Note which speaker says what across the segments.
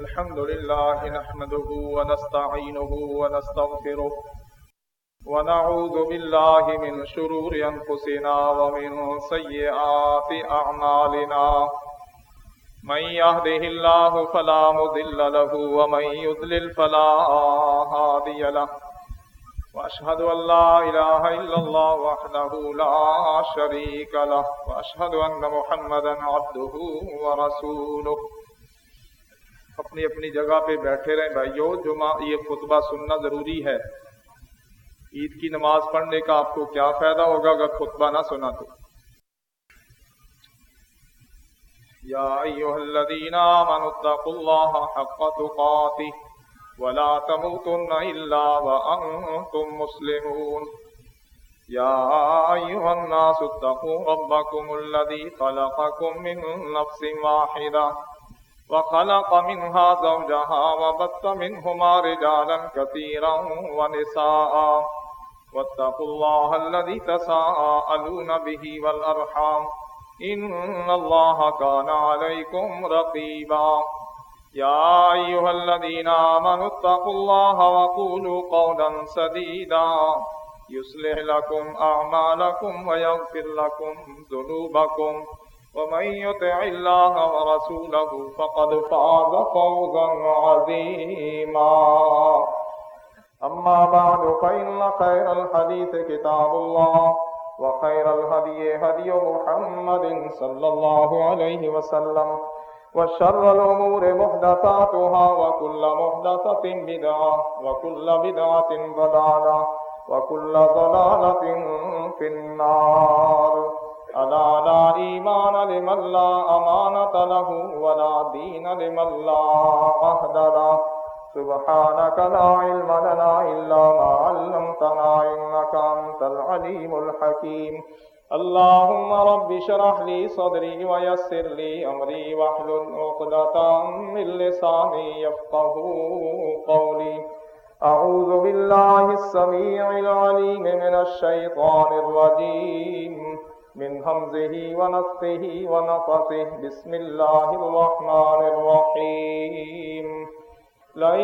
Speaker 1: الحمد لله نحمده ونستعينه ونستغفره ونعوذ بالله من شرور أنفسنا ومن سيئات أعمالنا. من يهده الله فلا مضل له ومن يضلل فلا هادي له. وأشهد أن لا إله إلا الله وحده لا شريك له. وأشهد أن محمدا عبده ورسوله. اپنی اپنی جگہ پہ بیٹھے رہیں بھائیو، جمعہ یہ خطبہ سننا ضروری ہے۔ عید کی نماز پڑھنے کا آپ کو کیا فائدہ ہوگا اگر خطبہ نہ سنا تو؟ یا ایوہ الذین آمنوا اتقوا اللہ حق تقاته ولا تموتن الا وانتم مسلمون۔ يا ايها الناس اتقوا ربكم الذي خلقكم من نفس واحده وخلق منها زوجها وبث منهما رجالا كثيرا ونساء. واتقوا الله الذي تساءلون به والأرحام. إن الله كان عليكم رقيبا. يا أيها الذين آمنوا اتقوا الله وقولوا قولا سديدا. يصلح لكم أعمالكم ويغفر لكم ذنوبكم. ومن يطع الله ورسوله فقد فاز فوزا عظيما. أما بعد، فإن خير الحديث كتاب الله وخير الهدي هدي محمد صلى الله عليه وسلم وشر الأمور محدثاتها وكل محدثة بدعة وكل بدعة ضلالة وكل ضلالة في النار. ألا لا إيمان لمن لا أمانة له ولا دين لمن لا عهد له. سبحانك لا علم لنا إلا ما علمتنا إنك أنت العليم الحكيم. اللهم رب شرح لي صدري ويسر لي أمري واحلل عقدة من لساني يفقه قولي. أعوذ بالله السميع العليم من الشيطان الرجيم. من همزه ونفخه ونفثه بسم الله الرحمن الرحيم. لن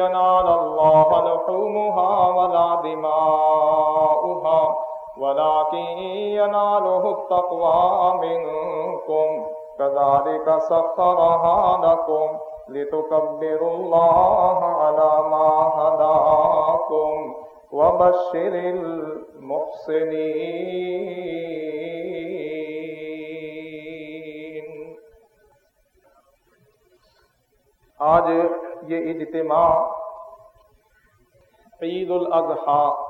Speaker 1: ينال الله لحومها ولا دماؤها، ولكن يناله التقوى منكم. كذلك سخرها لكم لتكبروا الله على ما هداكم. وبشر المحسنين۔ آج یہ اجتماع عید الاضحیٰ،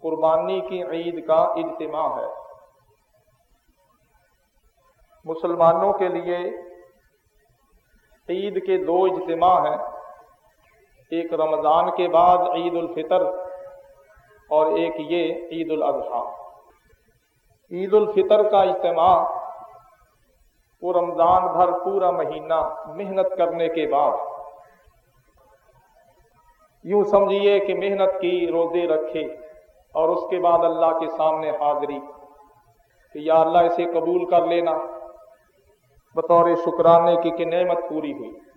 Speaker 1: قربانی کی عید کا اجتماع ہے۔ مسلمانوں کے لیے عید کے دو اجتماع ہیں۔ ایک رمضان کے بعد عید الفطر اور ایک یہ عید الاضحیٰ۔ عید الفطر کا اجتماع وہ رمضان بھر پورا مہینہ محنت کرنے کے بعد۔ یوں سمجھیے کہ محنت کی روزے رکھے اور اس کے بعد اللہ کے سامنے حاضری کہ یا اللہ اسے قبول کر لینا، بطور شکرانے کی کہ نعمت پوری ہوئی۔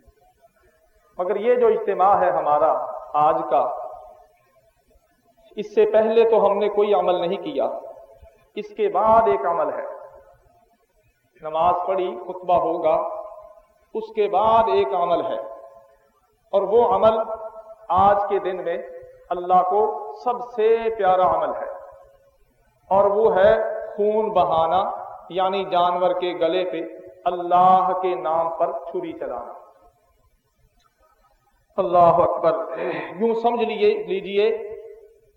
Speaker 1: مگر یہ جو اجتماع ہے ہمارا آج کا، اس سے پہلے تو ہم نے کوئی عمل نہیں کیا۔ اس کے بعد ایک عمل ہے۔ نماز پڑھی، خطبہ ہوگا۔ اس کے بعد ایک عمل ہے۔ اور وہ عمل آج کے دن میں اللہ کو سب سے پیارا عمل ہے۔ اور وہ ہے خون بہانا یعنی جانور کے گلے پہ اللہ کے نام پر چھری چلانا۔ اللہ اکبر۔ یوں سمجھ لیجیے لیجیے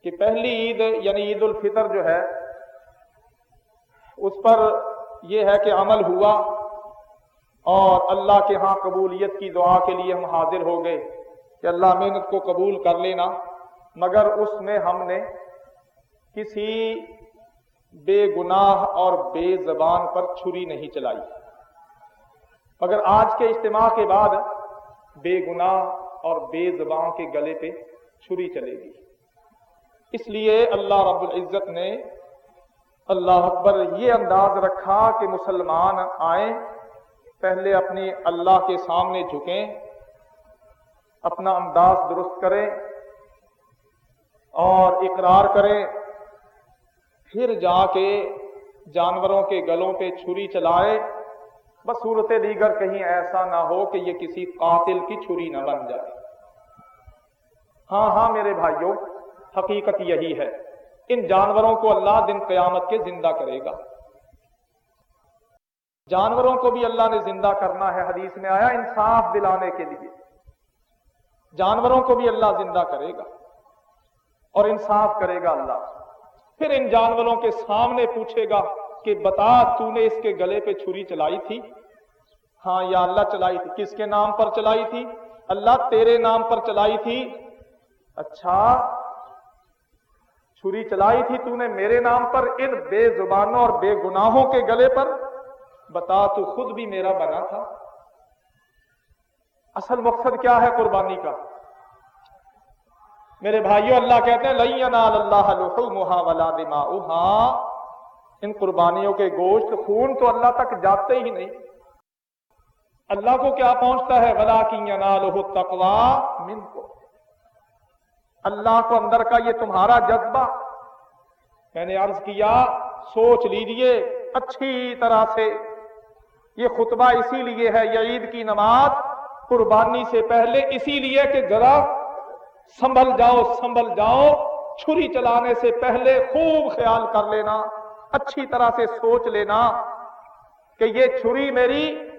Speaker 1: کہ پہلی عید یعنی عید الفطر جو ہے، اس پر یہ ہے کہ عمل ہوا اور اللہ کے ہاں قبولیت کی دعا کے لیے ہم حاضر ہو گئے کہ اللہ محنت کو قبول کر لینا۔ مگر اس میں ہم نے کسی بے گناہ اور بے زبان پر چھری نہیں چلائی۔ مگر آج کے اجتماع کے بعد بے گناہ اور بے زبان کے گلے پہ چھری چلے گی۔ اس لیے اللہ رب العزت نے اللہ اکبر یہ انداز رکھا کہ مسلمان آئیں، پہلے اپنی اللہ کے سامنے جھکیں، اپنا انداز درست کریں اور اقرار کریں، پھر جا کے جانوروں کے گلوں پہ چھری چلائے بس صورت دیگر کہیں ایسا نہ ہو کہ یہ کسی قاتل کی چھری نہ بن جائے۔ ہاں ہاں میرے بھائیوں، حقیقت یہی ہے۔ ان جانوروں کو اللہ دن قیامت کے زندہ کرے گا۔ جانوروں کو بھی اللہ نے زندہ کرنا ہے، حدیث میں آیا، انصاف دلانے کے لیے۔ جانوروں کو بھی اللہ زندہ کرے گا اور انصاف کرے گا اللہ۔ پھر ان جانوروں کے سامنے پوچھے گا کہ بتا تو نے اس کے گلے پہ چھری چلائی تھی؟ ہاں یا اللہ چلائی تھی۔ کس کے نام پر چلائی تھی؟ اللہ تیرے نام پر چلائی تھی۔ اچھا چھری چلائی تھی تو نے میرے نام پر، ان بے زبانوں اور بے گناہوں کے گلے پر؟ بتا تو خود بھی میرا بنا تھا۔ اصل مقصد کیا ہے قربانی کا؟ میرے بھائیوں اللہ کہتے ہیں لئی اللہ ولا دماؤہا ان قربانیوں کے گوشت، خون تو اللہ تک جاتے ہی نہیں۔ اللہ کو کیا پہنچتا ہے؟ ولا کی تقوا من کو اللہ کو اندر کا یہ تمہارا جذبہ۔ میں نے عرض کیا، سوچ لیجیے اچھی طرح سے۔ یہ خطبہ اسی لیے ہے، یہ عید کی نماز قربانی سے پہلے، اسی لیے کہ ذرا سنبھل جاؤ سنبھل جاؤ۔ چھری چلانے سے پہلے خوب خیال کر لینا۔ اچھی طرح سے سوچ لینا کہ یہ چھری میری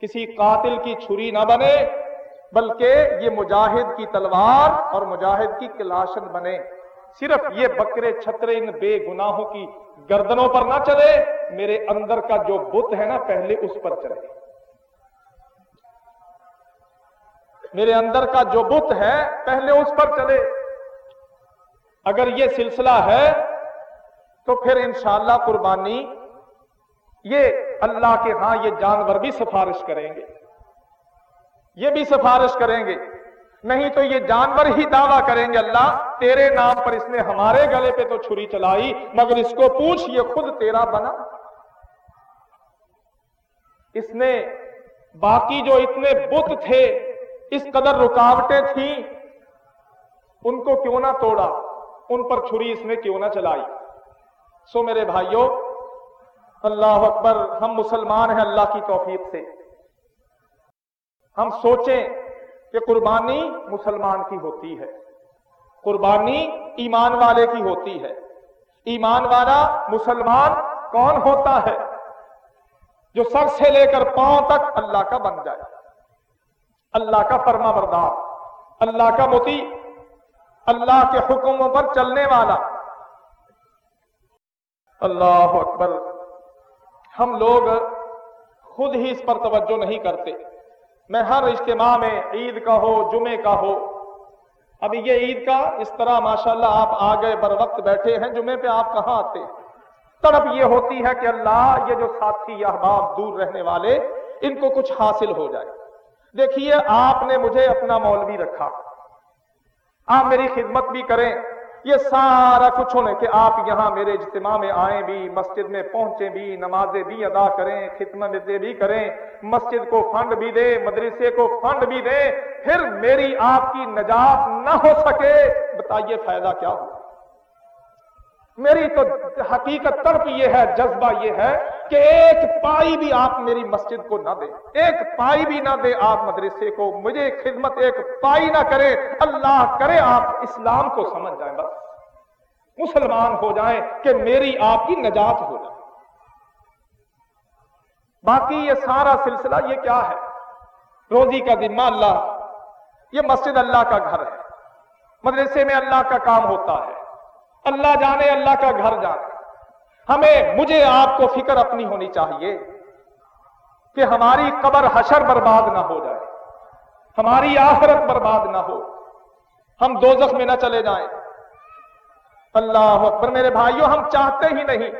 Speaker 1: کسی قاتل کی چھری نہ بنے، بلکہ یہ مجاہد کی تلوار اور مجاہد کی کلاشن بنے۔ صرف یہ بکرے چھترے ان بے گناہوں کی گردنوں پر نہ چلے، میرے اندر کا جو بت ہے نا، پہلے اس پر چلے۔ میرے اندر کا جو بت ہے، پہلے اس پر چلے۔ اگر یہ سلسلہ ہے تو پھر انشاءاللہ قربانی، یہ اللہ کے ہاں یہ جانور بھی سفارش کریں گے۔ یہ بھی سفارش کریں گے۔ نہیں تو یہ جانور ہی دعویٰ کریں گے، اللہ، تیرے نام پر اس نے ہمارے گلے پہ تو چھری چلائی، مگر اس کو پوچھ، یہ خود تیرا بنا۔ اس نے باقی جو اتنے بت تھے، اس قدر رکاوٹیں تھیں، ان کو کیوں نہ توڑا؟ ان پر چھری اس نے کیوں نہ چلائی؟ سو میرے بھائیوں اللہ اکبر، ہم مسلمان ہیں اللہ کی توفیق سے۔ ہم سوچیں کہ قربانی مسلمان کی ہوتی ہے، قربانی ایمان والے کی ہوتی ہے۔ ایمان والا مسلمان کون ہوتا ہے؟ جو سر سے لے کر پاؤں تک اللہ کا بن جائے۔ اللہ کا فرما بردار، اللہ کا متی، اللہ کے حکموں پر چلنے والا۔ اللہ اکبر۔ ہم لوگ خود ہی اس پر توجہ نہیں کرتے۔ میں ہر اجتماع میں عید کا ہو جمعے کا ہو۔ ابھی یہ عید کا اس طرح ماشاءاللہ آپ آ گئے بر وقت بیٹھے ہیں جمعے پہ آپ کہاں آتے تڑپ یہ ہوتی ہے کہ اللہ، یہ جو ساتھی احباب دور رہنے والے، ان کو کچھ حاصل ہو جائے۔ دیکھیے، آپ نے مجھے اپنا مولوی رکھا۔ آپ میری خدمت بھی کریں۔ یہ سارا کچھ ہونے کہ آپ یہاں میرے اجتماع میں آئیں بھی، مسجد میں پہنچیں بھی، نمازیں بھی ادا کریں، خدمت بھی کریں، مسجد کو فنڈ بھی دیں، مدرسے کو فنڈ بھی دیں، پھر میری آپ کی نجات نہ ہو سکے۔ بتائیے فائدہ کیا ہو میری تو حقیقت طرف یہ ہے، جذبہ یہ ہے کہ ایک پائی بھی آپ میری مسجد کو نہ دیں۔ ایک پائی بھی نہ دے آپ مدرسے کو۔ مجھے خدمت ایک پائی نہ کرے اللہ کرے آپ اسلام کو سمجھ جائیں بس۔ مسلمان ہو جائیں کہ میری آپ کی نجات ہو جائے۔ باقی یہ سارا سلسلہ یہ کیا ہے؟ روزی کا ذمہ اللہ۔ یہ مسجد اللہ کا گھر ہے۔ مدرسے میں اللہ کا کام ہوتا ہے۔ اللہ جانے، اللہ کا گھر جانے۔ ہمیں، مجھے آپ کو فکر اپنی ہونی چاہیے کہ ہماری قبر حشر برباد نہ ہو جائے، ہماری آخرت برباد نہ ہو۔ ہم دوزخ میں نہ چلے جائیں۔ اللہ اکبر، میرے بھائیوں ہم چاہتے ہی نہیں۔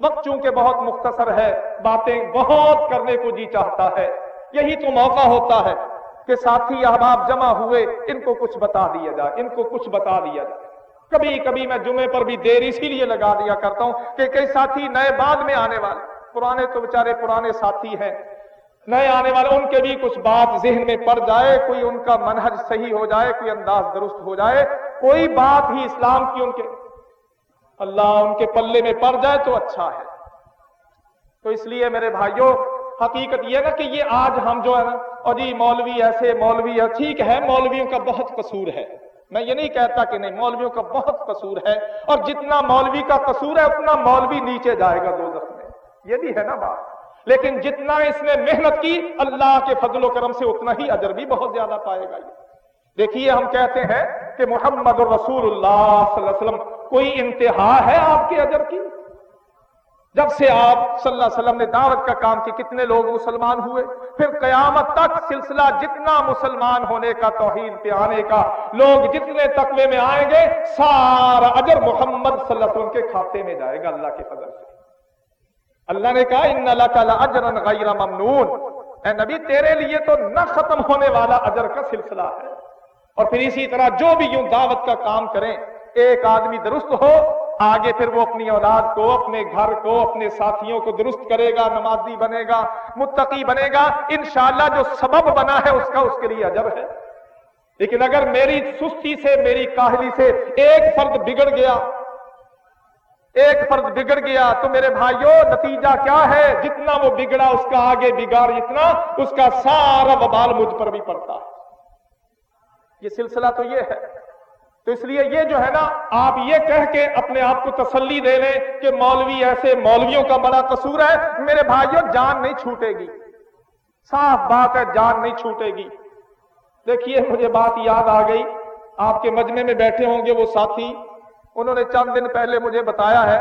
Speaker 1: وقت چونکہ بہت مختصر ہے، باتیں بہت کرنے کو جی چاہتا ہے۔ یہی تو موقع ہوتا ہے کہ ساتھی احباب جمع ہوئے، ان کو کچھ بتا دیا جائے، ان کو کچھ بتا دیا جائے۔ کبھی کبھی میں جمعے پر بھی دیر اسی لیے لگا دیا کرتا ہوں کہ کئی ساتھی نئے بعد میں آنے والے پرانے تو بےچارے پرانے ساتھی ہیں۔ نئے آنے والے، ان کے بھی کچھ بات ذہن میں پڑ جائے، کوئی ان کا منہج صحیح ہو جائے، کوئی انداز درست ہو جائے، کوئی بات ہی اسلام کی ان کے اللہ ان کے پلے میں پڑ جائے تو اچھا ہے۔ تو اس لیے میرے بھائیوں، حقیقت یہ نا کہ یہ آج ہم جو ہے نا، اور جی مولوی ایسے مولوی ہے ٹھیک ہے، مولویوں کا بہت قصور ہے۔ میں یہ نہیں کہتا کہ نہیں، مولویوں کا بہت قصور ہے اور جتنا مولوی کا قصور ہے، اتنا مولوی نیچے جائے گا دو میں یہ بھی ہے نا بات۔ لیکن جتنا اس نے محنت کی، اللہ کے فضل و کرم سے اتنا ہی اجر بھی بہت زیادہ پائے گا یہ۔ دیکھیے، ہم کہتے ہیں کہ محمد الرسول اللہ صلی اللہ علیہ وسلم، کوئی انتہا ہے آپ کے اجر کی؟ جب سے آپ صلی اللہ علیہ وسلم نے دعوت کا کام کی کتنے لوگ مسلمان ہوئے، پھر قیامت تک سلسلہ جتنا مسلمان ہونے کا توحید پہ آنے کا، لوگ جتنے تقوی میں آئیں گے، سارا اجر محمد صلی اللہ علیہ وسلم کے کھاتے میں جائے گا اللہ کے فضل سے۔ اللہ نے کہا، ان اللہ تعالیٰ اجر غیر ممنون۔ اے نبی، تیرے لیے تو نہ ختم ہونے والا اجر کا سلسلہ ہے۔ اور پھر اسی طرح جو بھی یوں دعوت کا کام کریں ایک آدمی درست ہو، آگے پھر وہ اپنی اولاد کو، اپنے گھر کو، اپنے ساتھیوں کو درست کرے گا، نمازی بنے گا، متقی بنے گا۔ انشاءاللہ جو سبب بنا ہے، اس کا اس کے لیے اجر ہے۔ لیکن اگر میری سستی سے، میری کاہلی سے ایک فرد بگڑ گیا، ایک فرد بگڑ گیا، تو میرے بھائیوں نتیجہ کیا ہے؟ جتنا وہ بگڑا، اس کا آگے بگاڑ جتنا، اس کا سارا وبال مجھ پر بھی پڑتا یہ سلسلہ تو یہ ہے تو اس لیے یہ جو ہے نا، آپ یہ کہہ کے اپنے آپ کو تسلی دے لیں کہ مولوی ایسے مولویوں کا بڑا قصور ہے، میرے بھائیوں جان نہیں چھوٹے گی۔ صاف بات ہے، جان نہیں چھوٹے گی۔ دیکھیے، مجھے بات یاد آ گئی۔ آپ کے مجمے میں بیٹھے ہوں گے وہ ساتھی۔ انہوں نے چند دن پہلے مجھے بتایا ہے۔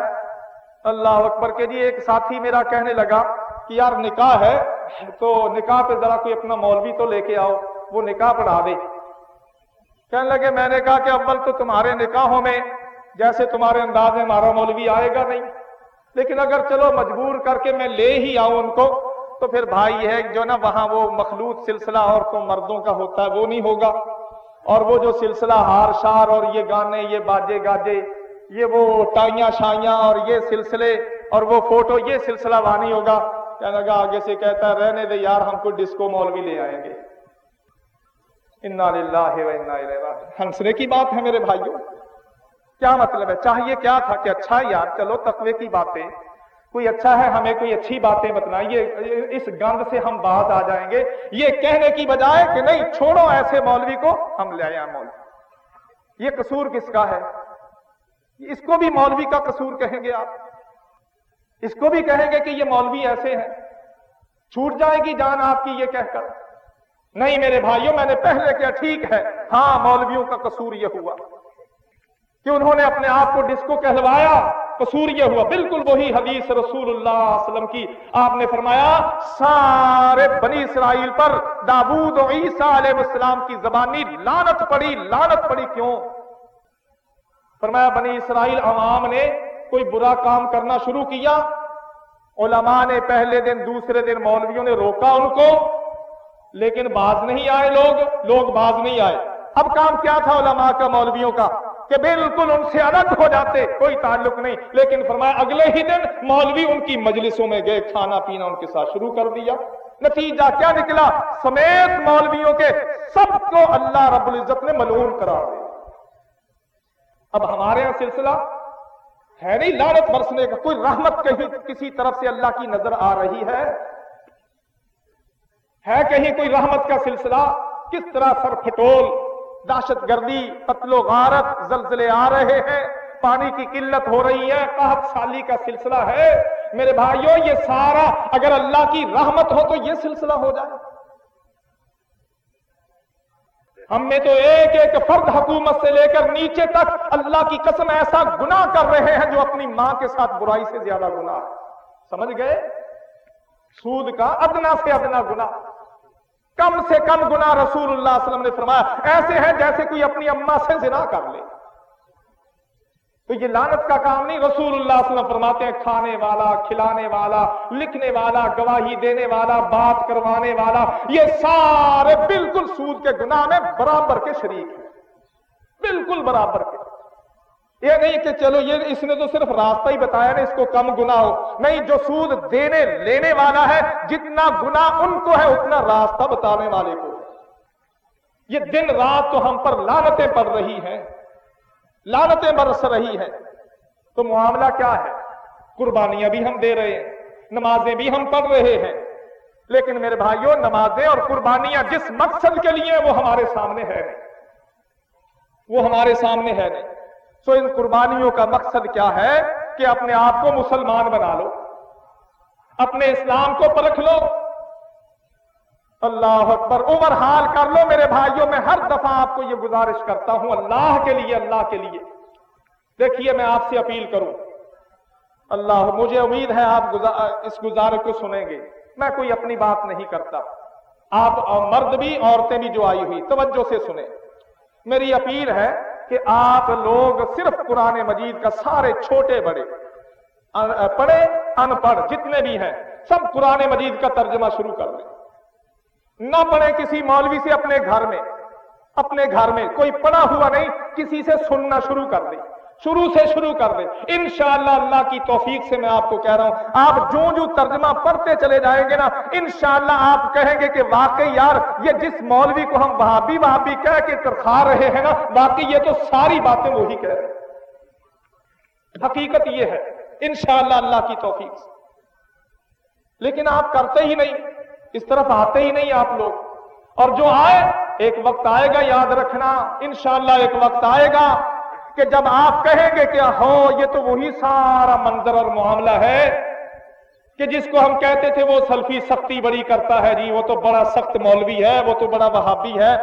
Speaker 1: اللہ اکبر کے جی ایک ساتھی میرا کہنے لگا کہ یار نکاح ہے، تو نکاح پہ ذرا کوئی اپنا مولوی تو لے کے آؤ، وہ نکاح پڑھا دے۔ کہنے لگے، میں نے کہا کہ اول تو تمہارے نکاحوں میں جیسے تمہارے انداز میں ہمارا مولوی آئے گا نہیں۔ لیکن اگر چلو مجبور کر کے میں لے ہی آؤں ان کو، تو پھر بھائی ہے جو نا وہاں وہ مخلوط سلسلہ عورتوں مردوں کا ہوتا ہے، وہ نہیں ہوگا۔ اور وہ جو سلسلہ ہار شار اور یہ گانے، یہ باجے گاجے، یہ وہ ٹائیاں شائیاں اور یہ سلسلے اور وہ فوٹو، یہ سلسلہ وانی ہوگا۔ کہنے لگا، آگے سے کہتا ہے، رہنے دے یار، ہم کو ڈسکو مولوی لے آئیں گے۔ انا ہنسنے کی بات ہے میرے بھائیوں۔ کیا مطلب ہے؟ چاہیے کیا تھا کہ اچھا یار چلو، تقوی کی باتیں۔ کوئی اچھا ہے ہمیں کوئی اچھی باتیں بتنائیے۔ اس گند سے ہم بات آ جائیں گے۔ یہ کہنے کی بجائے کہ نہیں، چھوڑو ایسے مولوی کو، ہم لے آئے مولوی۔ یہ قصور کس کا ہے؟ اس کو بھی مولوی کا قصور کہیں گے آپ؟ اس کو بھی کہیں گے کہ یہ مولوی ایسے ہیں۔ چھوٹ جائے گی جان آپ کی یہ کہہ کر۔ نہیں میرے بھائیوں میں نے پہلے کیا، ٹھیک ہے۔ ہاں مولویوں کا قصور یہ ہوا کہ انہوں نے اپنے آپ کو ڈسکو کہلوایا، قصور یہ ہوا۔ بالکل وہی حدیث رسول اللہ علیہ وسلم کی۔ آپ نے فرمایا، سارے بنی اسرائیل پر دابود و عیسیٰ علیہ السلام کی زبانی لانت پڑی لانت پڑی کیوں؟ فرمایا، بنی اسرائیل عوام نے کوئی برا کام کرنا شروع کیا۔ علماء نے پہلے دن، دوسرے دن مولویوں نے روکا ان کو۔ لیکن باز نہیں آئے لوگ لوگ باز نہیں آئے۔ اب کام کیا تھا علماء کا، مولویوں کا؟ کہ بالکل ان سے الگ ہو جاتے، کوئی تعلق نہیں۔ لیکن فرمایا، اگلے ہی دن مولوی ان کی مجلسوں میں گئے، کھانا پینا ان کے ساتھ شروع کر دیا۔ نتیجہ کیا نکلا؟ سمیت مولویوں کے سب کو اللہ رب العزت نے ملعون کرا دیا۔ اب ہمارے یہاں سلسلہ ہے نہیں لانت برسنے کا، کوئی رحمت کہیں کسی طرف سے اللہ کی نظر آ رہی ہے؟ ہے کہیں کوئی رحمت کا سلسلہ؟ کس طرح سر پھٹول؟ دہشت گردی، قتل و غارت زلزلے آ رہے ہیں، پانی کی قلت ہو رہی ہے، قحط سالی کا سلسلہ ہے۔ میرے بھائیوں یہ سارا اگر اللہ کی رحمت ہو تو یہ سلسلہ ہو جائے۔ ہم میں تو ایک ایک فرد حکومت سے لے کر نیچے تک اللہ کی قسم ایسا گناہ کر رہے ہیں جو اپنی ماں کے ساتھ برائی سے زیادہ گناہ سمجھ گئے؟ سود کا ادنا سے ادنا گناہ۔ کم سے کم گنا رسول اللہ علیہ وسلم نے فرمایا، ایسے ہیں جیسے کوئی اپنی اما سے زنا کر لے۔ تو یہ لانت کا کام نہیں، رسول اللہ علیہ وسلم فرماتے ہیں، کھانے والا، کھلانے والا، لکھنے والا، گواہی دینے والا، بات کروانے والا، یہ سارے بالکل سود کے گناہ میں برابر کے شریک ہیں۔ بالکل برابر کے۔ یہ نہیں کہ چلو یہ اس نے تو صرف راستہ ہی بتایا نا، اس کو کم گنا ہو۔ نہیں، جو سود دینے، لینے والا ہے، جتنا گنا ان کو ہے، اتنا راستہ بتانے والے کو ہے۔ یہ دن رات تو ہم پر لانتیں پڑ رہی ہیں۔ لانتیں برس رہی ہیں۔ تو معاملہ کیا ہے؟ قربانیاں بھی ہم دے رہے ہیں، نمازیں بھی ہم پڑھ رہے ہیں۔ لیکن میرے بھائیوں نمازیں اور قربانیاں جس مقصد کے لیے وہ ہمارے سامنے ہے نہیں۔ وہ ہمارے سامنے ہے نہیں۔ سو ان قربانیوں کا مقصد کیا ہے کہ اپنے آپ کو مسلمان بنا لو، اپنے اسلام کو پرکھ لو۔ اللہ اکبر، عمر حال کر لو میرے بھائیوں، میں ہر دفعہ آپ کو یہ گزارش کرتا ہوں، اللہ کے لیے، اللہ کے لیے۔ دیکھیے، میں آپ سے اپیل کروں۔ اللہ، مجھے امید ہے آپ اس گزارش کو سنیں گے۔ میں کوئی اپنی بات نہیں کرتا۔ آپ مرد بھی، عورتیں بھی جو آئی ہوئی، توجہ سے سنیں۔ میری اپیل ہے کہ آپ لوگ صرف قرآن مجید کا سارے چھوٹے بڑے پڑھے ان پڑھ جتنے بھی ہیں، سب قرآن مجید کا ترجمہ شروع کر دیں۔ نہ پڑھے کسی مولوی سے اپنے گھر میں، اپنے گھر میں کوئی پڑھا ہوا نہیں، کسی سے سننا شروع کر دیں۔ شروع سے شروع کر دیں انشاءاللہ اللہ کی توفیق سے میں آپ کو کہہ رہا ہوں۔ آپ جو جو ترجمہ پڑھتے چلے جائیں گے نا، انشاءاللہ آپ کہیں گے کہ واقعی یار، یہ جس مولوی کو ہم وہابی وہابی کہہ کے ترخا رہے ہیں نا، واقعی یہ تو ساری باتیں وہی کہہ رہے ہیں۔ حقیقت یہ ہے، انشاءاللہ اللہ کی توفیق سے۔ لیکن آپ کرتے ہی نہیں، اس طرف آتے ہی نہیں آپ لوگ۔ اور جو آئے، ایک وقت آئے گا، یاد رکھنا، انشاءاللہ ایک وقت آئے گا۔ کہ جب آپ کہیں گے کہ ہو، یہ تو وہی سارا منظر اور معاملہ ہے کہ جس کو ہم کہتے تھے وہ سلفی سختی بڑی کرتا ہے جی وہ تو بڑا سخت مولوی ہے، وہ تو بڑا وہابی ہے،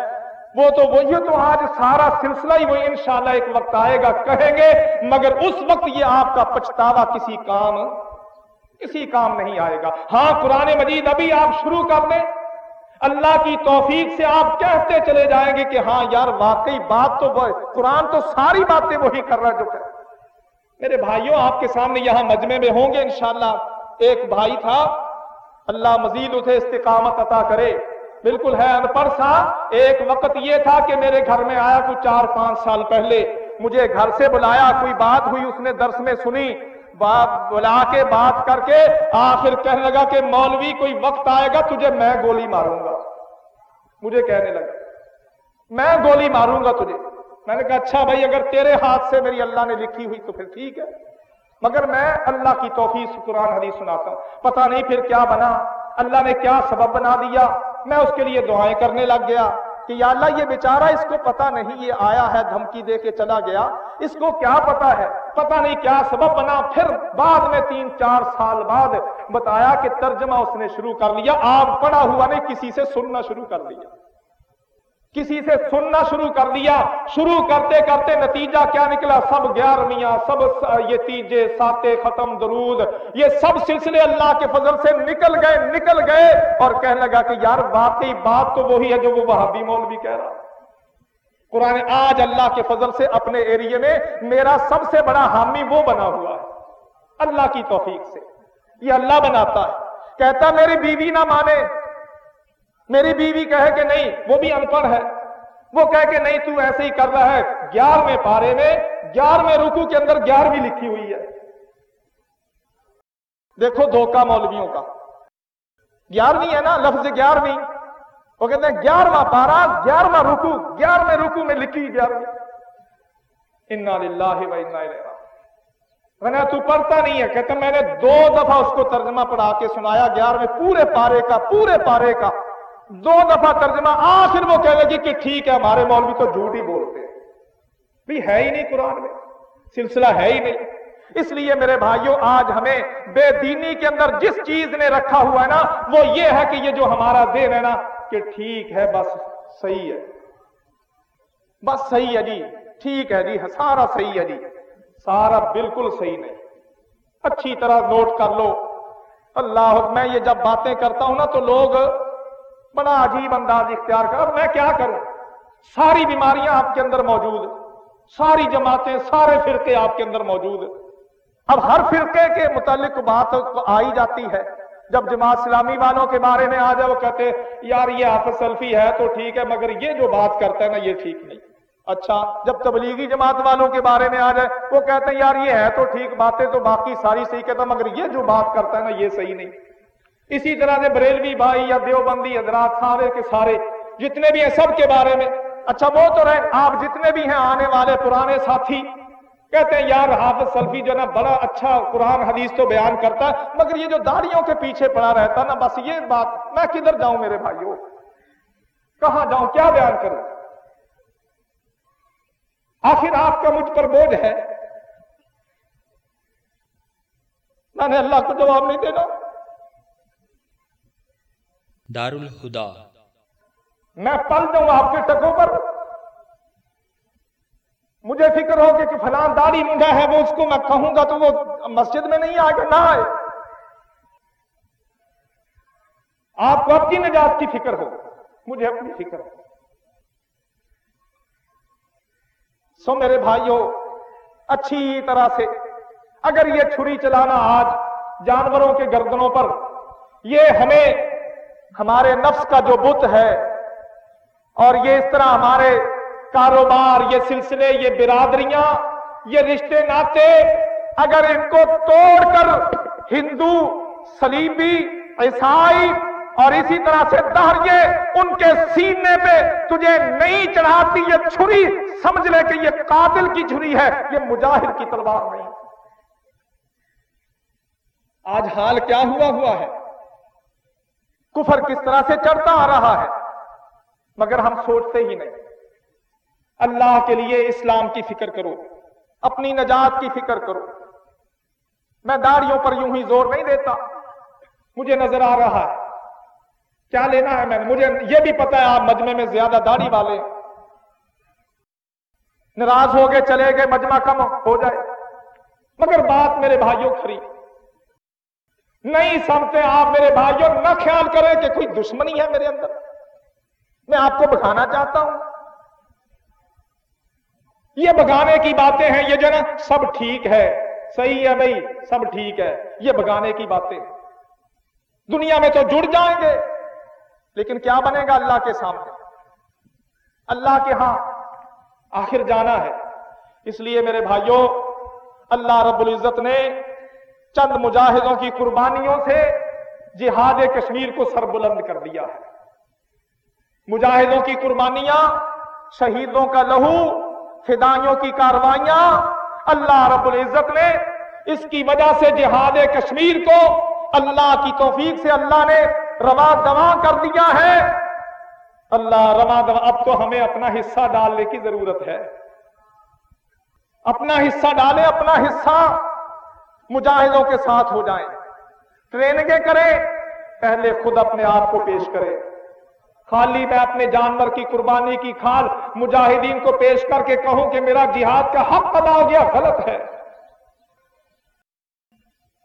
Speaker 1: وہ تو وہی تو آج سارا سلسلہ ہی وہ انشاءاللہ ایک وقت آئے گا کہیں گے، مگر اس وقت یہ آپ کا پچھتاوا کسی کام کسی کام نہیں آئے گا۔ ہاں قرآن مجید ابھی آپ شروع کر دیں۔ اللہ کی توفیق سے آپ کہتے چلے جائیں گے کہ ہاں یار واقعی بات تو قرآن تو ساری باتیں وہی کر رہا جو کہ میرے بھائیوں، آپ کے سامنے یہاں مجمع میں ہوں گے انشاءاللہ۔ ایک بھائی تھا، اللہ مزید اسے استقامت عطا کرے۔ بالکل ہے ان پڑھ سا۔ ایک وقت یہ تھا کہ میرے گھر میں آیا کوئی چار پانچ سال پہلے۔ مجھے گھر سے بلایا، کوئی بات ہوئی، اس نے درس میں سنی۔ بلا کے بات کر کے آخر کہنے لگا کہ مولوی، کوئی وقت آئے گا، تجھے میں گولی ماروں گا۔ مجھے کہنے لگا، میں گولی ماروں گا تجھے. میں نے کہا اچھا بھائی، اگر تیرے ہاتھ سے میری اللہ نے لکھی ہوئی تو پھر ٹھیک ہے. مگر میں اللہ کی توفیق قرآن حدیث سناتا ہوں۔ پتا نہیں پھر کیا بنا، اللہ نے کیا سبب بنا دیا؟ میں اس کے لیے دعائیں کرنے لگ گیا۔ کہ یا اللہ یہ بیچارہ اس کو پتا نہیں یہ آیا ہے، دھمکی دے کے چلا گیا۔ اس کو کیا پتا ہے؟ پتا نہیں کیا سبب بنا۔ پھر بعد میں تین چار سال بعد بتایا کہ ترجمہ اس نے شروع کر لیا۔ آپ پڑا ہوا نے کسی سے سننا شروع کر لیا۔ کسی سے سننا شروع کر دیا۔ شروع کرتے کرتے نتیجہ کیا نکلا؟ سب گیارہویں، سب یہ تیجے ساتے ختم درود۔ یہ سب سلسلے اللہ کے فضل سے نکل گئے نکل گئے۔ اور کہنے لگا کہ یار واقعی بات تو وہی ہے جو وہ وہابی مولوی کہہ رہا۔ قرآن آج اللہ کے فضل سے اپنے ایریے میں میرا سب سے بڑا حامی وہ بنا ہوا ہے۔ اللہ کی توفیق سے۔ یہ اللہ بناتا ہے۔ کہتا میری بیوی نہ مانے۔ میری بیوی کہے کہ نہیں، وہ بھی ان پڑھ ہے۔ وہ کہے کہ نہیں، تو ایسے ہی کر رہا ہے۔ گیارہویں پارے میں، گیارہویں رکو کے اندر گیارہویں لکھی ہوئی ہے۔ دیکھو دھوکا مولویوں کا۔ گیارہویں ہے نا، لفظ گیارہویں۔ وہ کہتے ہیں گیارہواں پارا گیارہواں رکو گیارہویں رکو میں لکھی گیارہویں۔ انا للہ و انا میں تو پڑھتا نہیں ہے، کہتے میں نے دو دفعہ اس کو ترجمہ پڑھا کے سنایا، گیارہویں پورے پارے کا، پورے پارے کا۔ دو دفعہ ترجمہ، آخر وہ کہہ لگی کہ ٹھیک ہے، ہمارے مولوی تو جھوٹ ہی بولتے ہیں۔ بھی ہے ہی نہیں قرآن میں، سلسلہ ہے ہی نہیں۔ اس لیے میرے بھائیوں آج ہمیں بے دینی کے اندر جس چیز نے رکھا ہوا ہے نا، وہ یہ ہے کہ یہ جو ہمارا دین ہے نا، کہ ٹھیک ہے، بس صحیح ہے۔ بس صحیح ہے جی ٹھیک ہے جی سارا صحیح ہے جی۔ سارا بالکل صحیح نہیں۔ اچھی طرح نوٹ کر لو۔ اللہ، میں یہ جب باتیں کرتا ہوں نا، تو لوگ بڑا عجیب انداز اختیار کر میں کیا کروں؟ ساری بیماریاں آپ کے اندر موجود، ساری جماعتیں، سارے فرقے آپ کے اندر موجود۔ اب ہر فرقے کے متعلق بات آئی جاتی ہے۔ جب جماعت اسلامی والوں کے بارے میں آ جائے، وہ کہتے یار، یہ آپ سلفی ہے تو ٹھیک ہے، مگر یہ جو بات کرتا ہے نا، یہ ٹھیک نہیں۔ اچھا جب تبلیغی جماعت والوں کے بارے میں آ جائے، وہ کہتے ہیں، یار، یہ ہے تو ٹھیک، باتیں تو باقی ساری صحیح کہتا مگر یہ جو بات کرتا ہے نا، یہ صحیح نہیں۔ اسی طرح سے بریلوی بھائی یا دیوبندی حضرات سارے کے سارے، جتنے بھی ہیں سب کے بارے میں۔ اچھا وہ تو رہے، آپ جتنے بھی ہیں آنے والے پرانے ساتھی۔ کہتے ہیں، یار حافظ سلفی جو نا، بڑا اچھا قرآن حدیث تو بیان کرتا ہے، مگر یہ جو داڑیوں کے پیچھے پڑا رہتا نا، بس یہ بات، میں کدھر جاؤں میرے بھائیوں؟ کہاں جاؤں؟ کیا بیان کروں؟ آخر آپ کا مجھ پر بوجھ ہے۔ میں نے اللہ کو جواب نہیں دینا۔
Speaker 2: دار الہدا
Speaker 1: میں پل جاؤں آپ کے ٹکوں پر۔ مجھے فکر ہو کہ فلاں داڑھی منڈا ہے، وہ اس کو میں کہوں گا تو وہ مسجد میں نہیں آئے گا، نہ آئے۔ آپ کو اپنی نجات کی فکر ہو، مجھے اپنی فکر ہو۔ سو میرے بھائیوں اچھی طرح سے اگر یہ چھری چلانا آج جانوروں کے گردنوں پر، یہ ہمیں ہمارے نفس کا جو بت ہے، اور یہ اس طرح ہمارے کاروبار، یہ سلسلے، یہ برادریاں، یہ رشتے ناتے اگر ان کو توڑ کر ہندو، سلیبی، عیسائی اور اسی طرح سے دہریے ان کے سینے پہ تجھے نہیں چڑھاتی، یہ چھری، سمجھ لے کہ یہ قاتل کی چھری ہے، یہ مجاہد کی تلوار نہیں آج حال کیا ہوا ہوا ہے؟ کفر کس طرح سے چڑھتا آ رہا ہے؟ مگر ہم سوچتے ہی نہیں۔ اللہ کے لیے اسلام کی فکر کرو، اپنی نجات کی فکر کرو۔ میں داڑیوں پر یوں ہی زور نہیں دیتا۔ مجھے نظر آ رہا ہے۔ کیا لینا ہے میں؟ مجھے یہ بھی پتا ہے آپ مجمع میں زیادہ داڑھی والے۔ ناراض ہو گئے، چلے گئے، مجمع کم ہو جائے۔ مگر بات میرے بھائیوں کھری نہیں سمتے آپ میرے بھائیوں، نہ خیال کریں کہ کوئی دشمنی ہے میرے اندر۔ میں آپ کو بکھانا چاہتا ہوں۔ یہ بگانے کی باتیں ہیں، یہ جو نا، سب ٹھیک ہے۔ صحیح ہے بھائی، سب ٹھیک ہے۔ یہ بگانے کی باتیں دنیا میں تو جڑ جائیں گے، لیکن کیا بنے گا اللہ کے سامنے؟ اللہ کے ہاں آخر جانا ہے۔ اس لیے میرے بھائیوں، اللہ رب العزت نے چند مجاہدوں کی قربانیوں سے جہاد کشمیر کو سر بلند کر دیا ہے۔ مجاہدوں کی قربانیاں، شہیدوں کا لہو، فدائیوں کی کاروائیاں، اللہ رب العزت نے اس کی وجہ سے جہاد کشمیر کو اللہ کی توفیق سے اللہ نے روا دوا کر دیا ہے۔ اللہ روا دوا، اب تو ہمیں اپنا حصہ ڈالنے کی ضرورت ہے۔ اپنا حصہ ڈالیں، اپنا حصہ مجاہدوں کے ساتھ ہو جائیں۔ ٹریننگیں کریں پہلے خود اپنے آپ کو پیش کریں خالی میں اپنے جانور کی قربانی کی کھال مجاہدین کو پیش کر کے کہوں کہ میرا جہاد کا حق ادا ہو گیا، غلط ہے۔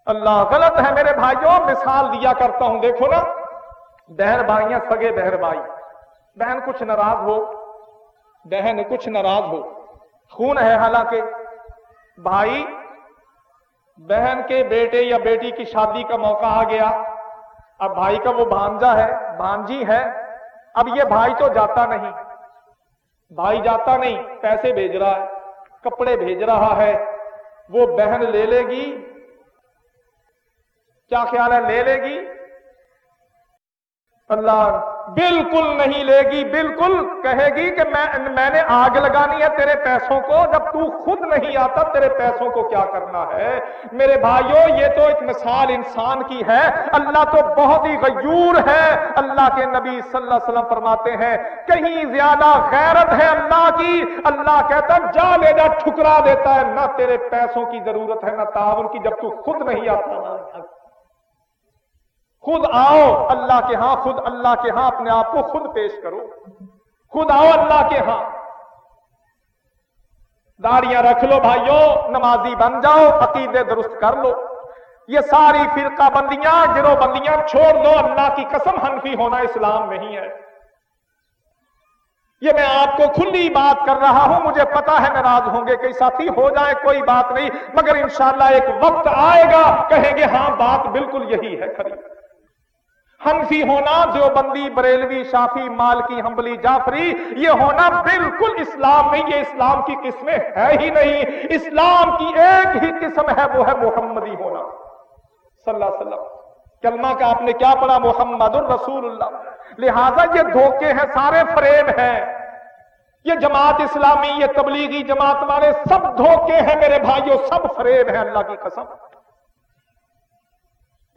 Speaker 1: اللہ غلط ہے میرے بھائیوں، مثال دیا کرتا ہوں۔ دیکھو نا بہر بھائیاں، سگے بہر بھائی۔ بہن کچھ ناراض ہو، بہن کچھ ناراض ہو۔ خون ہے حالانکہ۔ بھائی بہن کے بیٹے یا بیٹی کی شادی کا موقع آ گیا۔ اب بھائی کا وہ بھانجا ہے، بھانجی ہے۔ اب یہ بھائی تو جاتا نہیں۔ بھائی جاتا نہیں، پیسے بھیج رہا ہے، کپڑے بھیج رہا ہے۔ وہ بہن لے لے گی۔ کیا خیال ہے؟ لے لے گی۔ اللہ بالکل نہیں لے گی، بالکل کہے گی کہ میں میں نے آگ لگانی ہے تیرے پیسوں کو، جب تو خود نہیں آتا تیرے پیسوں کو کیا کرنا ہے؟ میرے بھائیوں یہ تو ایک مثال انسان کی ہے۔ اللہ تو بہت ہی غیور ہے۔ اللہ کے نبی صلی اللہ علیہ وسلم فرماتے ہیں، کہیں زیادہ غیرت ہے اللہ کی؟ اللہ کہتا ہے، جا لے جا، ٹھکرا دیتا ہے۔ نہ تیرے پیسوں کی ضرورت ہے، نہ تعاون کی، جب تو خود نہیں آتا۔ خود آؤ اللہ کے ہاں خود اللہ کے ہاں اپنے آپ کو خود پیش کرو۔ خود آؤ اللہ کے ہاں۔ داڑیاں رکھ لو بھائیوں، نمازی بن جاؤ، عقیدے درست کر لو۔ یہ ساری فرقہ بندیاں گرو بندیاں چھوڑ دو۔ اللہ کی قسم حنفی ہونا اسلام نہیں ہے۔ یہ میں آپ کو کھلی بات کر رہا ہوں۔ مجھے پتا ہے ناراض ہوں گے کئی ساتھی ہو جائے، کوئی بات نہیں۔ مگر انشاءاللہ ایک وقت آئے گا، کہیں گے ہاں بات بالکل یہی ہے کھری ہنفی ہونا دیوبندی بریلوی، شافی، مالکی، ہمبلی، جعفری، یہ ہونا بالکل اسلام نہیں یہ اسلام کی قسمیں ہے ہی نہیں۔ اسلام کی ایک ہی قسم ہے، وہ ہے محمدی ہونا۔ صلی اللہ علیہ وسلم۔ کلمہ کا آپ نے کیا پڑھا؟ محمد الرسول اللہ۔ لہذا یہ دھوکے ہیں، سارے فریب ہیں۔ یہ جماعت اسلامی، یہ تبلیغی جماعت والے سب دھوکے ہیں میرے بھائیوں سب فریب ہیں، اللہ کی قسم۔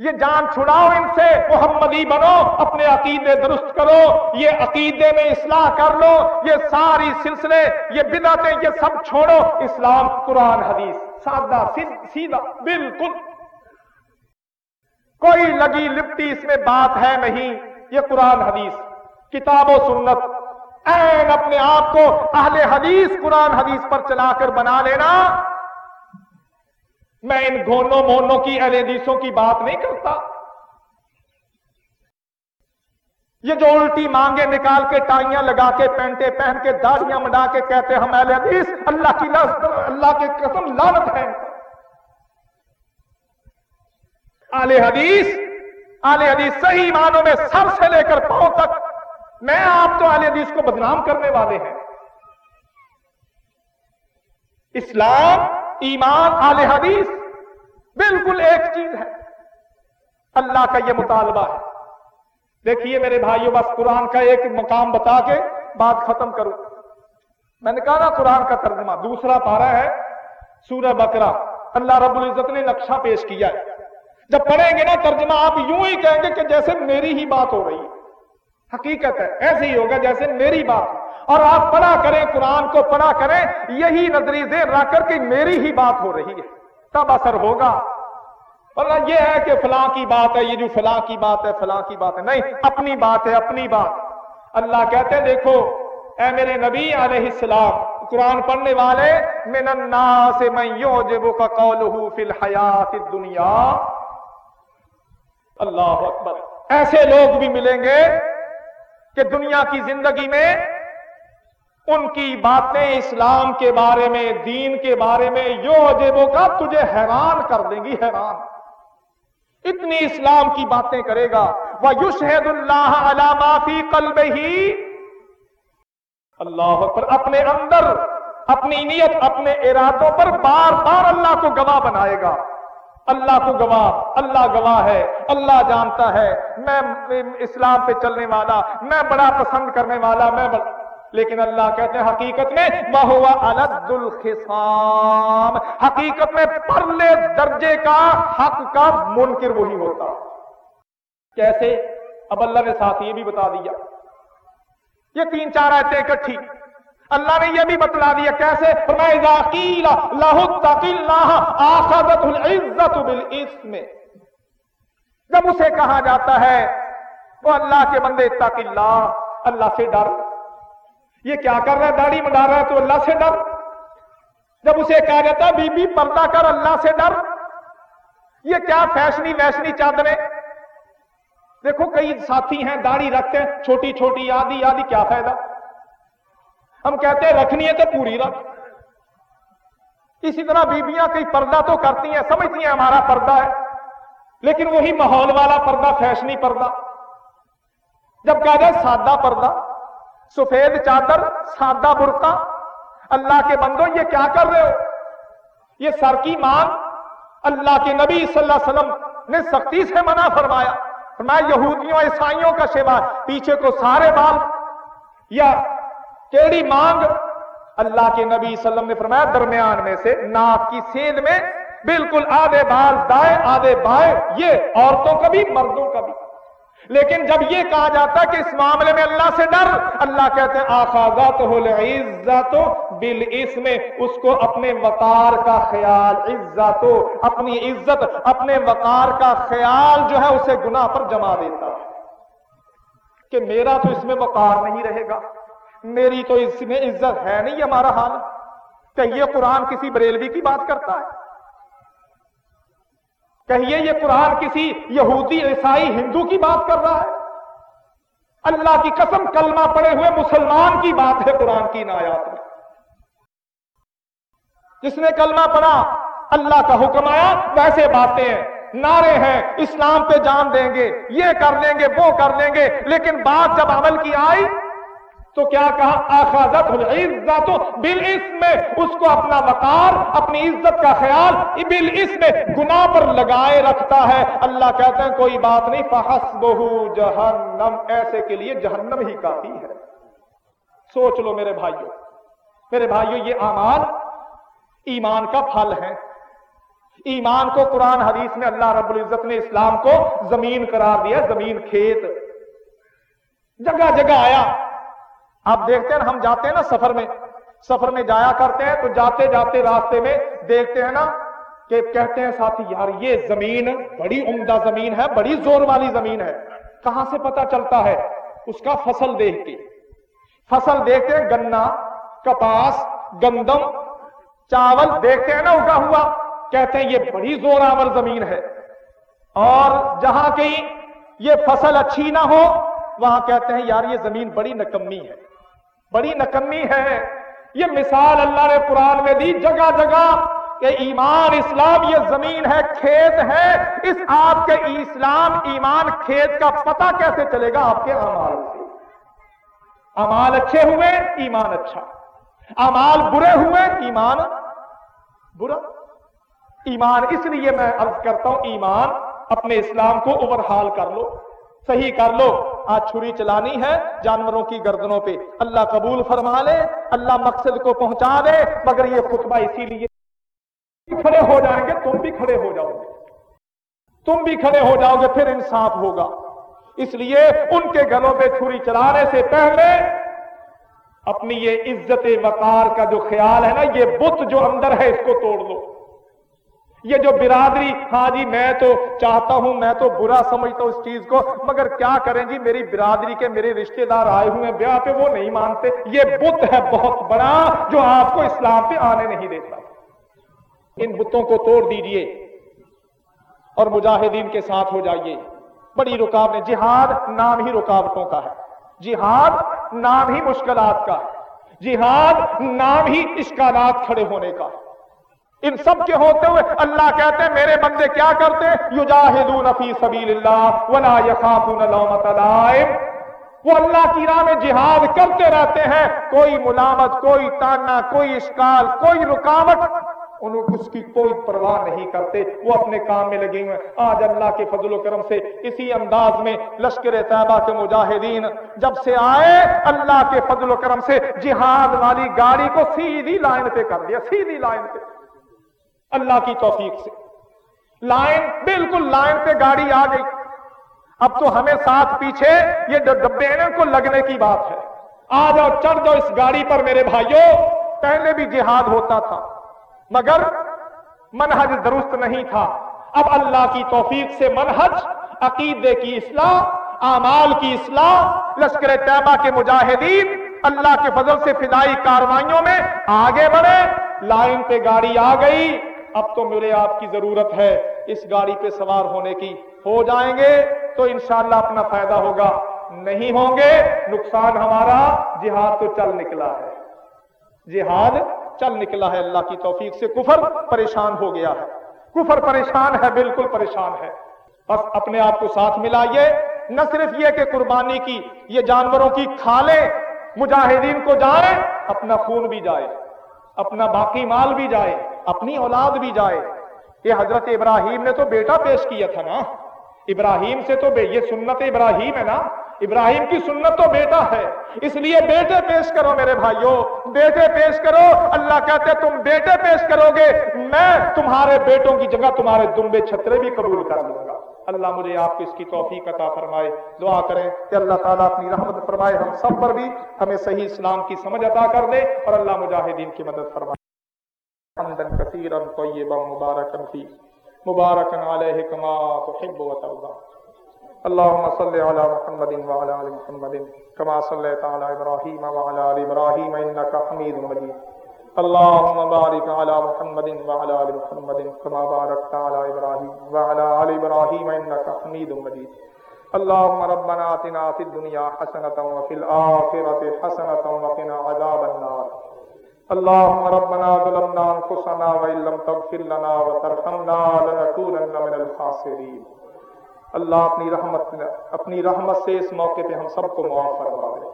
Speaker 1: یہ جان چھڑاؤ ان سے، محمدی بنو، اپنے عقیدے درست کرو، یہ عقیدے میں اصلاح کر لو، یہ ساری سلسلے، یہ بدعتیں، یہ سب چھوڑو۔ اسلام قرآن، حدیث، سادہ سیدھا، بالکل۔ کوئی لگی لپٹی اس میں بات ہے نہیں، یہ قرآن، حدیث۔ کتاب و سنت۔ این اپنے آپ کو اہل حدیث، قرآن، حدیث پر چلا کر بنا لینا۔ میں ان گونوں مونوں کی اہل حدیثوں کی بات نہیں کرتا۔ یہ جو الٹی مانگے نکال کے ٹائیاں لگا کے پینٹے پہن کے داڑیاں منڈا کے کہتے ہم اہل حدیث، اللہ کی اللہ کے قسم لانت ہے آل حدیث آل حدیث صحیح معنوں میں سر سے لے کر پاؤں تک میں آپ تو آل حدیث کو بدنام کرنے والے ہیں۔ اسلام ایمان آل حدیث بالکل ایک چیز ہے۔ اللہ کا یہ مطالبہ ہے۔ دیکھیے میرے بھائیوں بس قرآن کا ایک مقام بتا کے بات ختم کروں۔ میں نے کہا نا، قرآن کا ترجمہ۔ دوسرا پارا ہے سورہ بکرا اللہ رب العزت نے نقشہ پیش کیا ہے۔ جب پڑھیں گے نا ترجمہ، آپ یوں ہی کہیں گے کہ جیسے میری ہی بات ہو رہی ہے۔ حقیقت ہے، ایسے ہی ہوگا جیسے میری بات۔ اور آپ پڑھا کریں، قرآن کو پڑھا کریں، یہی نظری دے رکھ کر کے میری ہی بات ہو رہی ہے۔ تب اثر ہوگا۔ اور یہ ہے کہ فلاں کی بات ہے، یہ جو فلاں کی بات ہے، فلاں کی بات ہے۔ نہیں، اپنی بات ہے، اپنی بات۔ اللہ کہتے ہیں، دیکھو، اے میرے نبی علیہ السلام، قرآن پڑھنے والے، من الناس من یعجبک قولہ فی الحیات الدنیا اللہ اکبر۔ ایسے لوگ بھی ملیں گے کہ دنیا کی زندگی میں ان کی باتیں اسلام کے بارے میں، دین کے بارے میں، یو عجیبوں کا تجھے حیران کر دیں گی، حیران۔ اتنی اسلام کی باتیں کرے گا۔ وہ یوشید اللہ علامہ فی قلب ہی اللہ پر اپنے اندر، اپنی نیت، اپنے ارادوں پر بار بار اللہ کو گواہ بنائے گا۔ اللہ کو گواہ، اللہ گواہ ہے، اللہ جانتا ہے، میں اسلام پہ چلنے والا، میں بڑا پسند کرنے والا، میں بڑا لیکن اللہ کہتے ہیں، حقیقت میں وہ الد الخصام۔ حقیقت میں پرلے درجے کا حق کا منکر وہی ہوتا۔ کیسے؟ اب اللہ نے ساتھ یہ بھی بتا دیا۔ یہ تین چار آیتیں اکٹھی۔ اللہ نے یہ بھی بتلا دیا کیسے؟ جب اسے کہا جاتا ہے، وہ اللہ کے بندے تک اللہ اللہ سے ڈر۔ یہ کیا کر رہا ہے؟ داڑھی میں رہا ہے تو اللہ سے ڈر۔ جب اسے کہا جاتا ہے، بی بی، پردہ کر، اللہ سے ڈر۔ یہ کیا فیشنی ویشنی چادریں دیکھو، کئی ساتھی ہیں، داڑھی رکھتے ہیں، چھوٹی چھوٹی، آدھی آدھی، کیا فائدہ؟ ہم کہتے ہیں رکھنی ہے تو پوری رکھ۔ اسی طرح بیبیاں کئی پردہ تو کرتی ہیں، سمجھتی ہیں ہمارا پردہ ہے۔ لیکن وہی ماحول والا پردہ، فیشنی پردہ۔ جب کہا جائے سادہ پردہ، سفید چادر، سادہ برقع، اللہ کے بندو، یہ کیا کر رہے ہو؟ یہ سر کی مانگ اللہ کے نبی صلی اللہ علیہ وسلم نے سختی سے منع فرمایا۔ فرمایا، یہودیوں، عیسائیوں کا شیوا، پیچھے کو سارے بال یا کیڑی مانگ اللہ کے نبی صلی اللہ علیہ وسلم نے فرمایا درمیان میں سے ناک کی سیند میں بالکل آدھے بال دائیں آدھے بائیں، یہ عورتوں کا بھی، مردوں کا بھی۔ لیکن جب یہ کہا جاتا کہ اس معاملے میں اللہ سے ڈر، اللہ کہتے ہیں آخاذات عزت بل اس میں اس کو اپنے وقار کا خیال عزت اپنی عزت، اپنے وقار کا خیال جو ہے اسے گناہ پر جما دیتا کہ میرا تو اس میں وقار نہیں رہے گا۔ میری تو اس میں عزت ہے نہیں ہمارا حال۔ کہیے قرآن کسی بریلوی کی بات کرتا ہے۔ کہیے یہ قرآن کسی یہودی، عیسائی، ہندو کی بات کر رہا ہے۔ اللہ کی قسم کلمہ پڑے ہوئے مسلمان کی بات ہے قرآن کی نایات میں۔ جس نے کلمہ پڑھا، اللہ کا حکم آیا، ویسے باتیں ہیں۔ نعرے ہیں، اسلام پہ جان دیں گے، یہ کر لیں گے، وہ کر لیں گے۔ لیکن بات جب عمل کی آئی تو کیا کہا؟ آخازت العزت بالاسم میں اس کو اپنا وقار، اپنی عزت کا خیال بالاسم میں گناہ پر لگائے رکھتا ہے۔ اللہ کہتے ہیں، کوئی بات نہیں فحسبہ جہنم۔ ایسے کے لیے جہنم ہی کافی ہے۔ سوچ لو میرے بھائیوں میرے بھائیوں یہ اعمال ایمان کا پھل ہے ایمان کو قرآن حدیث میں اللہ رب العزت نے اسلام کو زمین قرار دیا، زمین کھیت۔ جگہ جگہ آیا۔ آپ دیکھتے ہیں ہم جاتے ہیں نا سفر میں سفر میں جایا کرتے ہیں تو جاتے جاتے راستے میں دیکھتے ہیں نا کہ کہتے ہیں ساتھی، یار یہ زمین بڑی عمدہ زمین ہے، بڑی زور والی زمین ہے۔ کہاں سے پتا چلتا ہے؟ اس کا فصل دیکھ کے۔ فصل دیکھتے ہیں، گنا، کپاس، گندم، چاول دیکھتے ہیں نا، اگا ہوا۔ کہتے ہیں، یہ بڑی زور آور زمین ہے۔ اور جہاں کہیں یہ فصل اچھی نہ ہو، وہاں کہتے ہیں، یار یہ زمین بڑی نکمی ہے۔ بڑی نکمی ہے۔ یہ مثال اللہ نے قرآن میں دی جگہ جگہ کہ ایمان اسلام یہ زمین ہے، کھیت ہے۔ اس آپ کے اسلام، ایمان، کھیت کا پتہ کیسے چلے گا؟ آپ کے امال سے۔ امال اچھے ہوئے، ایمان اچھا۔ امال برے ہوئے، ایمان برا۔ ایمان، اس لیے میں عرض کرتا ہوں، ایمان اپنے اسلام کو اوورحال کر لو۔ صحیح کر لو۔ آج چھری چلانی ہے جانوروں کی گردنوں پہ۔ اللہ قبول فرما لے، اللہ مقصد کو پہنچا دے، مگر یہ خطبہ اسی لیے کھڑے ہو جائیں گے، تم بھی کھڑے ہو جاؤ گے۔ تم بھی کھڑے ہو جاؤ گے، پھر انصاف ہوگا۔ اس لیے ان کے گلوں پہ چھری چلانے سے پہلے اپنی یہ عزت وقار کا جو خیال ہے نا، یہ بت جو اندر ہے، اس کو توڑ دو۔ یہ جو برادری ہاں جی میں تو چاہتا ہوں، میں تو برا سمجھتا ہوں اس چیز کو، مگر کیا کریں جی میری برادری کے میرے رشتہ دار آئے ہوئے ہیں، بیاہ پہ وہ نہیں مانتے، یہ بت ہے بہت بڑا جو آپ کو اسلام پہ آنے نہیں دیتا۔ ان بتوں کو توڑ دیجیے اور مجاہدین کے ساتھ ہو جائیے۔ بڑی رکاوٹ جہاد نام ہی رکاوٹوں کا ہے۔ جہاد نام ہی مشکلات کا ہے۔ جہاد نام ہی اشکالات کھڑے ہونے کا ہے۔ ان سب کے ہوتے ہوئے اللہ کہتے ہیں، میرے بندے کیا کرتے؟ یجاہدون فی سبیل اللہ ولا یخافون لومت لائم۔ وہ اللہ کی راہ میں جہاد کرتے رہتے ہیں۔ کوئی ملامت، کوئی تانا، کوئی اشکال، کوئی رکاوٹ، انہوں اس کی کوئی پرواہ نہیں کرتے۔ وہ اپنے کام میں لگے ہوئے آج اللہ کے فضل و کرم سے اسی انداز میں لشکر طیبہ کے مجاہدین جب سے آئے، اللہ کے فضل و کرم سے جہاد والی گاڑی کو سیدھی لائن پہ کر دیا، سیدھی لائن پہ۔ اللہ کی توفیق سے۔ لائن، بالکل لائن پہ گاڑی آ گئی۔ اب تو ہمیں ساتھ پیچھے یہ ڈبے کو لگنے کی بات ہے۔ آ جاؤ چڑھ جاؤ اس گاڑی پر میرے بھائیوں۔ پہلے بھی جہاد ہوتا تھا، مگر منہج درست نہیں تھا۔ اب اللہ کی توفیق سے منہج، عقیدے کی اصلاح، اعمال کی اصلاح، لشکر طیبہ کے مجاہدین، اللہ کے فضل سے فضائی کاروائیوں میں آگے بڑھے۔ لائن پہ گاڑی آ گئی۔ اب تو میرے آپ کی ضرورت ہے اس گاڑی پہ سوار ہونے کی۔ ہو جائیں گے تو انشاءاللہ اپنا فائدہ ہوگا۔ نہیں ہوں گے، نقصان ہمارا۔ جہاد تو چل نکلا ہے۔ جہاد چل نکلا ہے۔ اللہ کی توفیق سے کفر پریشان ہو گیا ہے۔ کفر پریشان ہے، بالکل پریشان ہے۔ بس اپنے آپ کو ساتھ ملائیے۔ نہ صرف یہ کہ قربانی کی، یہ جانوروں کی کھالے مجاہدین کو جائے اپنا خون بھی جائے۔ اپنا باقی مال بھی جائے۔ اپنی اولاد بھی جائے۔ یہ حضرت ابراہیم نے تو بیٹا پیش کیا تھا نا۔ ابراہیم سے تو بے یہ سنت ابراہیم ہے نا۔ ابراہیم کی سنت تو بیٹا ہے۔ اس لیے بیٹے پیش کرو میرے بھائیوں۔ بیٹے پیش کرو۔ اللہ کہتے تم بیٹے پیش کرو گے۔ میں تمہارے بیٹوں کی جگہ تمہارے دمبے چھترے بھی قبول کر لوں گا۔ اللہ مجھے آپ کو اس کی توفیق عطا فرمائے۔ دعا کریں کہ اللہ تعالیٰ اپنی رحمت فرمائے ہم سب پر بھی۔ ہمیں صحیح اسلام کی سمجھ عطا کر دے اور اللہ مجاہدین کی مدد فرمائے۔ حمدا كثيرا طيبا مباركا فيه. مباركا عليه كما تحب وترضى. اللهم صل على محمد وعلى ال محمد كما صليت على ابراهيم وعلى ال ابراهيم انك حميد مجيد. اللهم بارك على محمد وعلى ال محمد كما باركت على ابراهيم وعلى ال ابراهيم انك حميد مجيد. اللهم ربنا آتنا في الدنيا حسنة وفي الآخرة حسنة وقنا عذاب النار. اللهم ربنا ظلمنا انفسنا وان لم تغفر لنا وترحمنا لنكونن من الخاسرين۔ اللہ اپنی رحمت اپنی رحمت سے اس موقع پہ ہم سب کو معاف فرما دے۔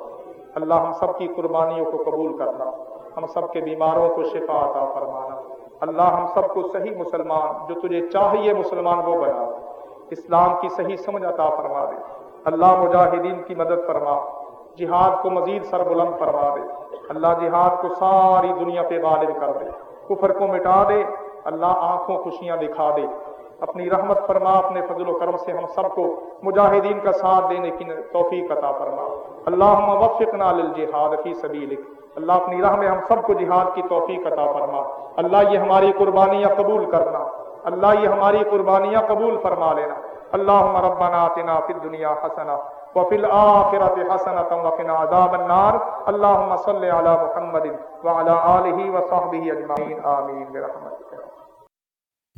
Speaker 1: اللہ ہم سب کی قربانیوں کو قبول کرنا، ہم سب کے بیماروں کو شفا عطا فرمانا۔ اللہ ہم سب کو صحیح مسلمان، جو تجھے چاہیے مسلمان وہ بنا۔ دے اسلام کی صحیح سمجھ عطا فرما دے۔ اللہ مجاہدین کی مدد فرما۔ جہاد کو مزید سر بلند فرما دے۔ اللہ جہاد کو ساری دنیا پہ غالب کر دے۔ کفر کو مٹا دے۔ اللہ آنکھوں خوشیاں دکھا دے۔ اپنی رحمت فرما، اپنے فضل و کرم سے ہم سب کو مجاہدین کا ساتھ دینے کی توفیق عطا فرما۔ اللہ وفقنا للجہاد فی سبیلک۔ اللہ اپنی راہ میں ہم سب کو جہاد کی توفیق عطا فرما۔ اللہ یہ ہماری قربانیاں قبول کرنا۔ اللہ یہ ہماری قربانیاں قبول فرما لینا۔ اللہم ربنا آتنا فی الدنیا حسنہ۔ وفي الآخرة حسنة وقنا عذاب النار. اللهم صل على محمد وعلى آله وصحبه اجمعین آمین برحمتك.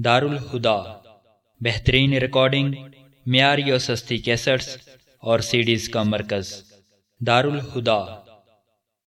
Speaker 2: دار الہدا بہترین ریکارڈنگ، معیاری اور سستی کیسٹس اور سیڈیز کا مرکز۔ دار الہدا